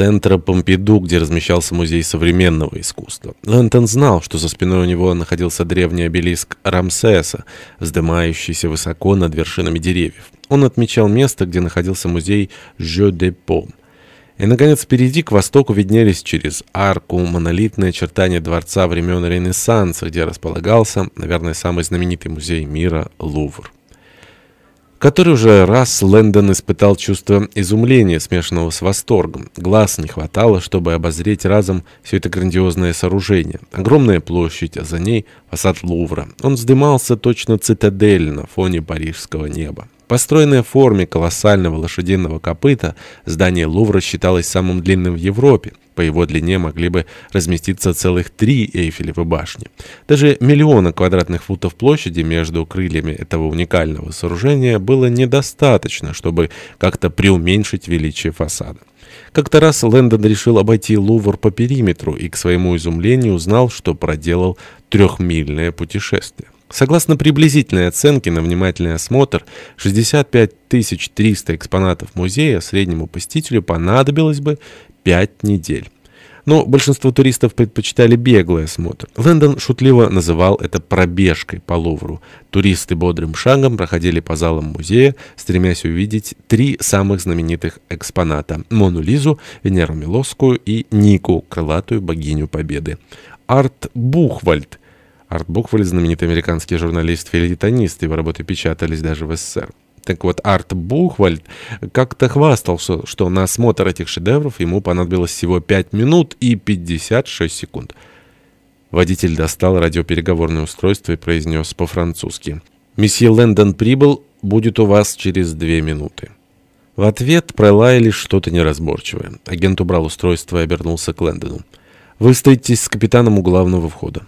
центра Помпиду, где размещался музей современного искусства. Лэнтон знал, что за спиной у него находился древний обелиск Рамсеса, вздымающийся высоко над вершинами деревьев. Он отмечал место, где находился музей Жо де Пом. И, наконец, впереди к востоку виднелись через арку монолитные очертания дворца времен Ренессанса, где располагался, наверное, самый знаменитый музей мира Лувр который уже раз Лэндон испытал чувство изумления, смешанного с восторгом. Глаз не хватало, чтобы обозреть разом все это грандиозное сооружение. Огромная площадь, а за ней фасад Лувра. Он вздымался точно цитадель на фоне парижского неба. Построенное в форме колоссального лошадиного копыта, здание Лувра считалось самым длинным в Европе. По его длине могли бы разместиться целых три Эйфелевы башни. Даже миллиона квадратных футов площади между крыльями этого уникального сооружения было недостаточно, чтобы как-то преуменьшить величие фасада. Как-то раз Лэндон решил обойти Лувр по периметру и, к своему изумлению, узнал, что проделал трехмильное путешествие. Согласно приблизительной оценке на внимательный осмотр, 65 300 экспонатов музея среднему посетителю понадобилось бы 5 недель. Но большинство туристов предпочитали беглый осмотр. Лэндон шутливо называл это пробежкой по Лувру. Туристы бодрым шагом проходили по залам музея, стремясь увидеть три самых знаменитых экспоната – Мону Лизу, Венеру Милосскую и Нику, крылатую богиню победы. Арт Бухвальд – Арт Букваль, знаменитый американский журналист-филитонист, его работы печатались даже в СССР. Так вот, Арт Бухвальд как-то хвастался, что на осмотр этих шедевров ему понадобилось всего 5 минут и 56 секунд. Водитель достал радиопереговорное устройство и произнес по-французски. «Месье Лэндон прибыл, будет у вас через две минуты». В ответ пролаяли что-то неразборчивое. Агент убрал устройство и обернулся к Лэндону. «Вы встретитесь с капитаном у главного входа».